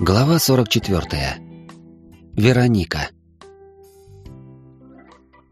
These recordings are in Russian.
Глава 44. Вероника.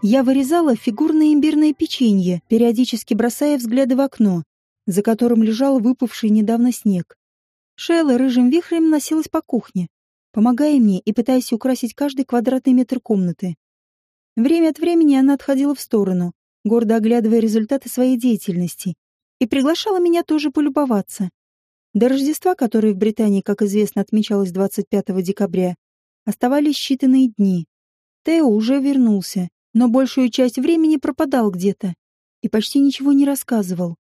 Я вырезала фигурное имбирное печенье, периодически бросая взгляды в окно, за которым лежал выпавший недавно снег. Шейла рыжим вихрем носилась по кухне, помогая мне и пытаясь украсить каждый квадратный метр комнаты. Время от времени она отходила в сторону, гордо оглядывая результаты своей деятельности, и приглашала меня тоже полюбоваться. До Рождества, которое в Британии, как известно, отмечалось 25 декабря, оставались считанные дни. Тео уже вернулся, но большую часть времени пропадал где-то и почти ничего не рассказывал.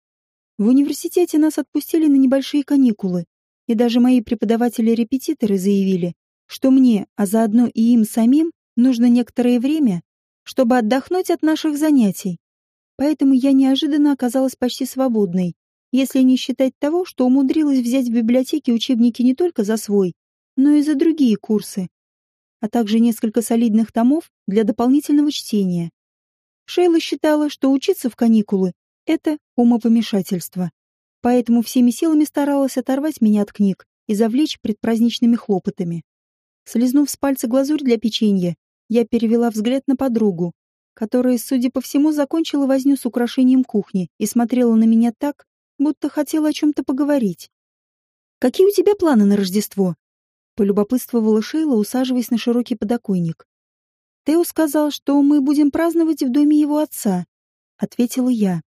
В университете нас отпустили на небольшие каникулы, и даже мои преподаватели-репетиторы заявили, что мне, а заодно и им самим, нужно некоторое время, чтобы отдохнуть от наших занятий. Поэтому я неожиданно оказалась почти свободной если не считать того, что умудрилась взять в библиотеке учебники не только за свой, но и за другие курсы, а также несколько солидных томов для дополнительного чтения. Шейла считала, что учиться в каникулы — это умопомешательство, поэтому всеми силами старалась оторвать меня от книг и завлечь предпраздничными хлопотами. Слизнув с пальца глазурь для печенья, я перевела взгляд на подругу, которая, судя по всему, закончила возню с украшением кухни и смотрела на меня так, будто хотела о чем-то поговорить. «Какие у тебя планы на Рождество?» — полюбопытствовала Шейла, усаживаясь на широкий подоконник. «Тео сказал, что мы будем праздновать в доме его отца», — ответила я.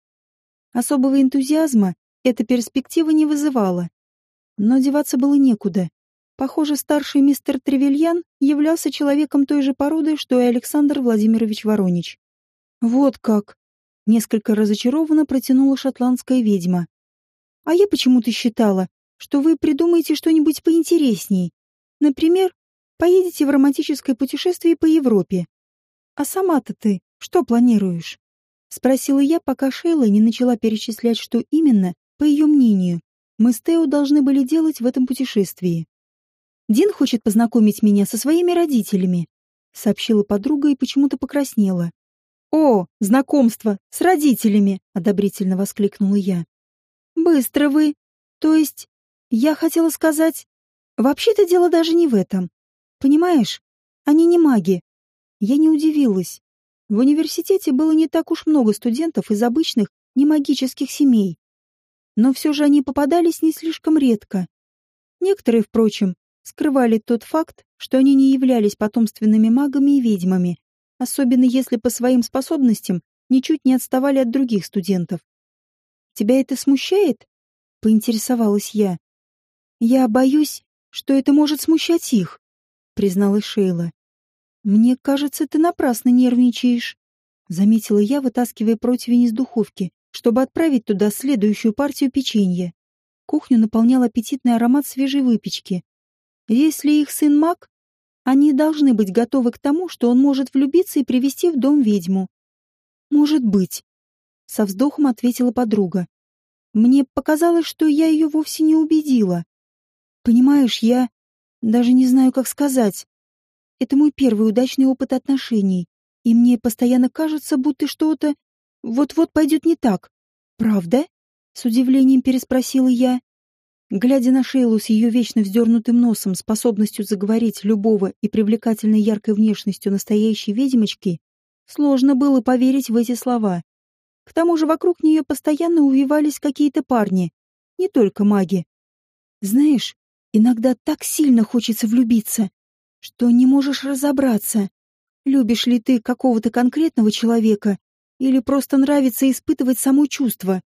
Особого энтузиазма эта перспектива не вызывала. Но деваться было некуда. Похоже, старший мистер Тревельян являлся человеком той же породы, что и Александр Владимирович Воронич. «Вот как!» — несколько разочарованно протянула шотландская ведьма. А я почему-то считала, что вы придумаете что-нибудь поинтересней. Например, поедете в романтическое путешествие по Европе. А сама-то ты что планируешь? Спросила я, пока Шейла не начала перечислять, что именно, по ее мнению, мы с Тео должны были делать в этом путешествии. Дин хочет познакомить меня со своими родителями, сообщила подруга и почему-то покраснела. «О, знакомство с родителями!» — одобрительно воскликнула я. Быстро вы. То есть, я хотела сказать, вообще-то дело даже не в этом. Понимаешь, они не маги. Я не удивилась. В университете было не так уж много студентов из обычных немагических семей. Но все же они попадались не слишком редко. Некоторые, впрочем, скрывали тот факт, что они не являлись потомственными магами и ведьмами, особенно если по своим способностям ничуть не отставали от других студентов. Тебя это смущает? Поинтересовалась я. Я боюсь, что это может смущать их, призналась Шейла. Мне кажется, ты напрасно нервничаешь, заметила я, вытаскивая противень из духовки, чтобы отправить туда следующую партию печенья. Кухню наполнял аппетитный аромат свежей выпечки. Если их сын маг, они должны быть готовы к тому, что он может влюбиться и привести в дом ведьму. Может быть, со вздохом ответила подруга. Мне показалось, что я ее вовсе не убедила. Понимаешь, я даже не знаю, как сказать. Это мой первый удачный опыт отношений, и мне постоянно кажется, будто что-то вот-вот пойдет не так. Правда? С удивлением переспросила я. Глядя на Шейлу с ее вечно вздернутым носом, способностью заговорить любого и привлекательной яркой внешностью настоящей ведьмочки, сложно было поверить в эти слова. К тому же вокруг нее постоянно увивались какие-то парни, не только маги. Знаешь, иногда так сильно хочется влюбиться, что не можешь разобраться, любишь ли ты какого-то конкретного человека или просто нравится испытывать само чувство.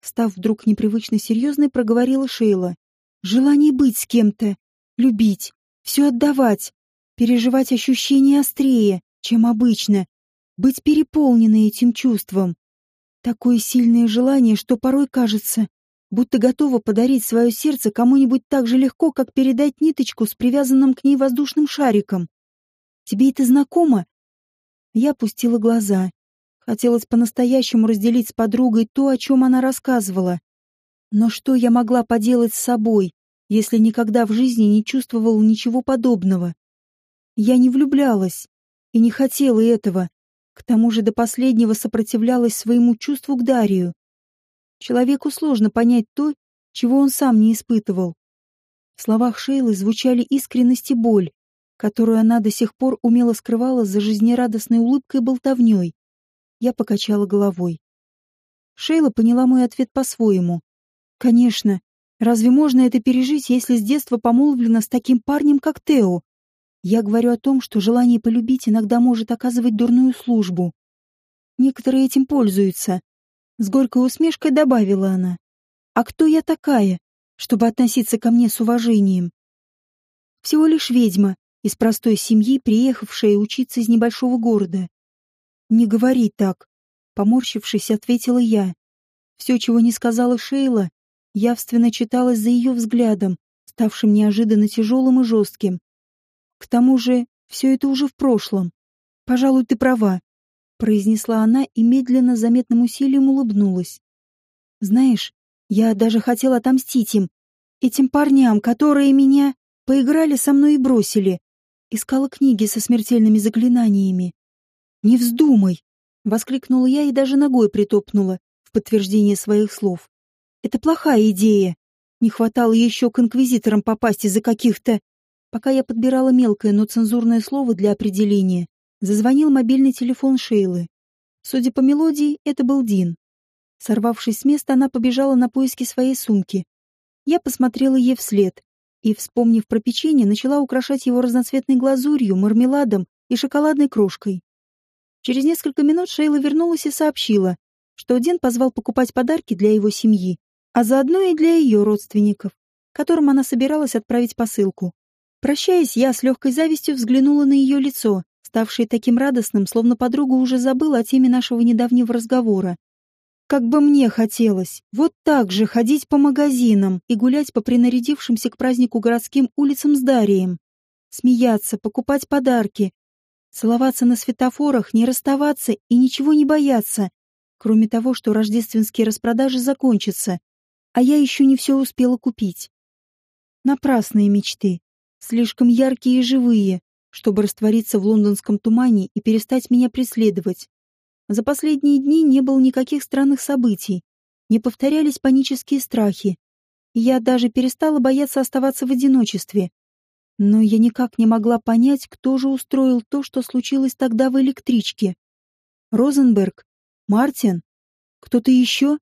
Став вдруг непривычно серьезной, проговорила Шейла. Желание быть с кем-то, любить, все отдавать, переживать ощущения острее, чем обычно, быть переполненной этим чувством. Такое сильное желание, что порой кажется, будто готова подарить свое сердце кому-нибудь так же легко, как передать ниточку с привязанным к ней воздушным шариком. Тебе это знакомо? Я опустила глаза. Хотелось по-настоящему разделить с подругой то, о чем она рассказывала. Но что я могла поделать с собой, если никогда в жизни не чувствовала ничего подобного? Я не влюблялась и не хотела этого, к тому же до последнего сопротивлялась своему чувству к Дарию. Человеку сложно понять то, чего он сам не испытывал. В словах Шейлы звучали искренность и боль, которую она до сих пор умело скрывала за жизнерадостной улыбкой и болтовней. Я покачала головой. Шейла поняла мой ответ по-своему. Конечно, разве можно это пережить, если с детства помолвлена с таким парнем, как Тео? Я говорю о том, что желание полюбить иногда может оказывать дурную службу. Некоторые этим пользуются. С горькой усмешкой добавила она. А кто я такая, чтобы относиться ко мне с уважением? Всего лишь ведьма из простой семьи, приехавшая учиться из небольшого города. Не говори так, поморщившись, ответила я. Все, чего не сказала Шейла, явственно читалось за ее взглядом, ставшим неожиданно тяжелым и жестким. К тому же, все это уже в прошлом. Пожалуй, ты права произнесла она и медленно, заметным усилием улыбнулась. Знаешь, я даже хотела отомстить им, этим парням, которые меня поиграли со мной и бросили. Искала книги со смертельными заклинаниями. Не вздумай, воскликнула я и даже ногой притопнула в подтверждение своих слов. Это плохая идея. Не хватало еще к инквизиторам попасть из-за каких-то... Пока я подбирала мелкое, но цензурное слово для определения, Зазвонил мобильный телефон Шейлы. Судя по мелодии, это был Дин. Сорвавшись с места, она побежала на поиски своей сумки. Я посмотрела ей вслед и, вспомнив про печенье, начала украшать его разноцветной глазурью, мармеладом и шоколадной крошкой. Через несколько минут Шейла вернулась и сообщила, что Дин позвал покупать подарки для его семьи, а заодно и для ее родственников, которым она собиралась отправить посылку. Прощаясь, я с легкой завистью взглянула на ее лицо ставший таким радостным, словно подруга уже забыла о теме нашего недавнего разговора. Как бы мне хотелось вот так же ходить по магазинам и гулять по принарядившимся к празднику городским улицам с Дарием. Смеяться, покупать подарки, целоваться на светофорах, не расставаться и ничего не бояться, кроме того, что рождественские распродажи закончатся, а я еще не все успела купить. Напрасные мечты, слишком яркие и живые, чтобы раствориться в лондонском тумане и перестать меня преследовать. За последние дни не было никаких странных событий, не повторялись панические страхи, я даже перестала бояться оставаться в одиночестве. Но я никак не могла понять, кто же устроил то, что случилось тогда в электричке. Розенберг? Мартин? Кто-то еще?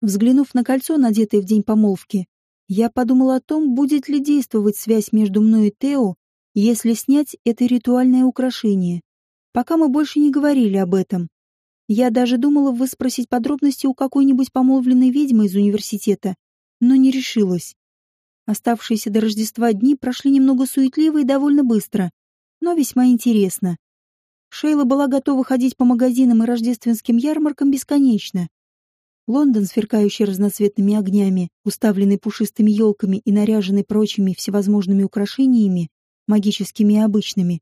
Взглянув на кольцо, надетое в день помолвки, я подумала о том, будет ли действовать связь между мной и Тео если снять это ритуальное украшение. Пока мы больше не говорили об этом. Я даже думала выспросить подробности у какой-нибудь помолвленной ведьмы из университета, но не решилась. Оставшиеся до Рождества дни прошли немного суетливо и довольно быстро, но весьма интересно. Шейла была готова ходить по магазинам и рождественским ярмаркам бесконечно. Лондон, сверкающий разноцветными огнями, уставленный пушистыми елками и наряженный прочими всевозможными украшениями, магическими и обычными,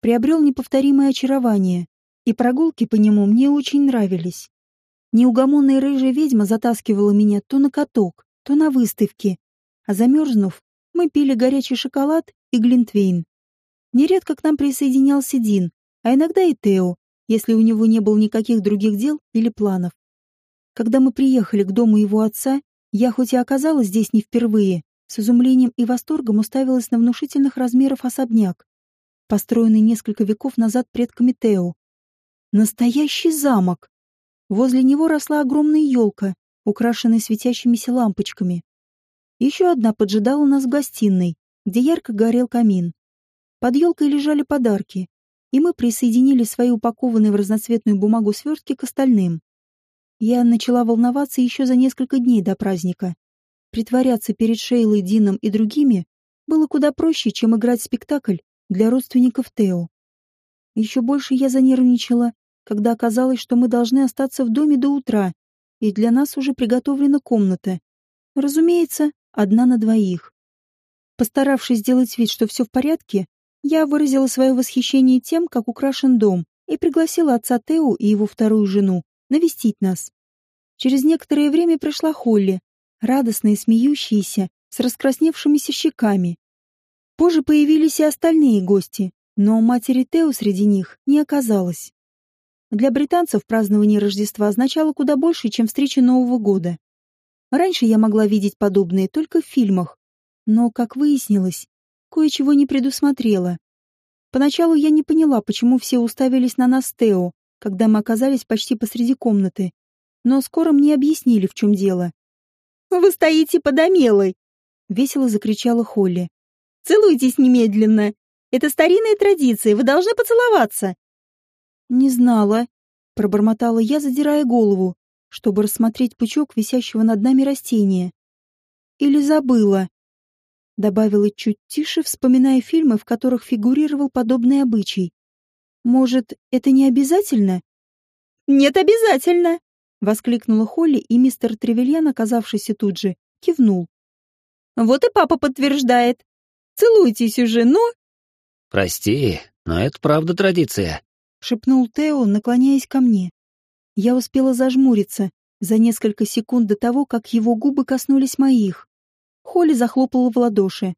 приобрел неповторимое очарование, и прогулки по нему мне очень нравились. Неугомонная рыжая ведьма затаскивала меня то на каток, то на выставки, а замерзнув, мы пили горячий шоколад и глинтвейн. Нередко к нам присоединялся Дин, а иногда и Тео, если у него не было никаких других дел или планов. Когда мы приехали к дому его отца, я хоть и оказалась здесь не впервые, с изумлением и восторгом уставилась на внушительных размеров особняк, построенный несколько веков назад предками Тео. Настоящий замок! Возле него росла огромная елка, украшенная светящимися лампочками. Еще одна поджидала нас в гостиной, где ярко горел камин. Под елкой лежали подарки, и мы присоединили свои упакованные в разноцветную бумагу свертки к остальным. Я начала волноваться еще за несколько дней до праздника. Притворяться перед Шейлой, Дином и другими было куда проще, чем играть спектакль для родственников Тео. Еще больше я занервничала, когда оказалось, что мы должны остаться в доме до утра, и для нас уже приготовлена комната. Разумеется, одна на двоих. Постаравшись сделать вид, что все в порядке, я выразила свое восхищение тем, как украшен дом, и пригласила отца Тео и его вторую жену навестить нас. Через некоторое время пришла Холли, радостные, смеющиеся, с раскрасневшимися щеками. Позже появились и остальные гости, но матери Тео среди них не оказалось. Для британцев празднование Рождества означало куда больше, чем встреча Нового года. Раньше я могла видеть подобные только в фильмах, Но, как выяснилось, кое-чего не предусмотрела. Поначалу я не поняла, почему все уставились на нас Тео, когда мы оказались почти посреди комнаты. Но скоро мне объяснили, в чем дело. «Вы стоите под Амелой!» — весело закричала Холли. «Целуйтесь немедленно! Это старинная традиция, вы должны поцеловаться!» «Не знала», — пробормотала я, задирая голову, чтобы рассмотреть пучок висящего над нами растения. «Или забыла», — добавила чуть тише, вспоминая фильмы, в которых фигурировал подобный обычай. «Может, это не обязательно?» «Нет, обязательно!» — воскликнула Холли, и мистер Тревельян, оказавшийся тут же, кивнул. «Вот и папа подтверждает. Целуйтесь уже, ну!» «Прости, но это правда традиция», — шепнул Тео, наклоняясь ко мне. Я успела зажмуриться за несколько секунд до того, как его губы коснулись моих. Холли захлопала в ладоши.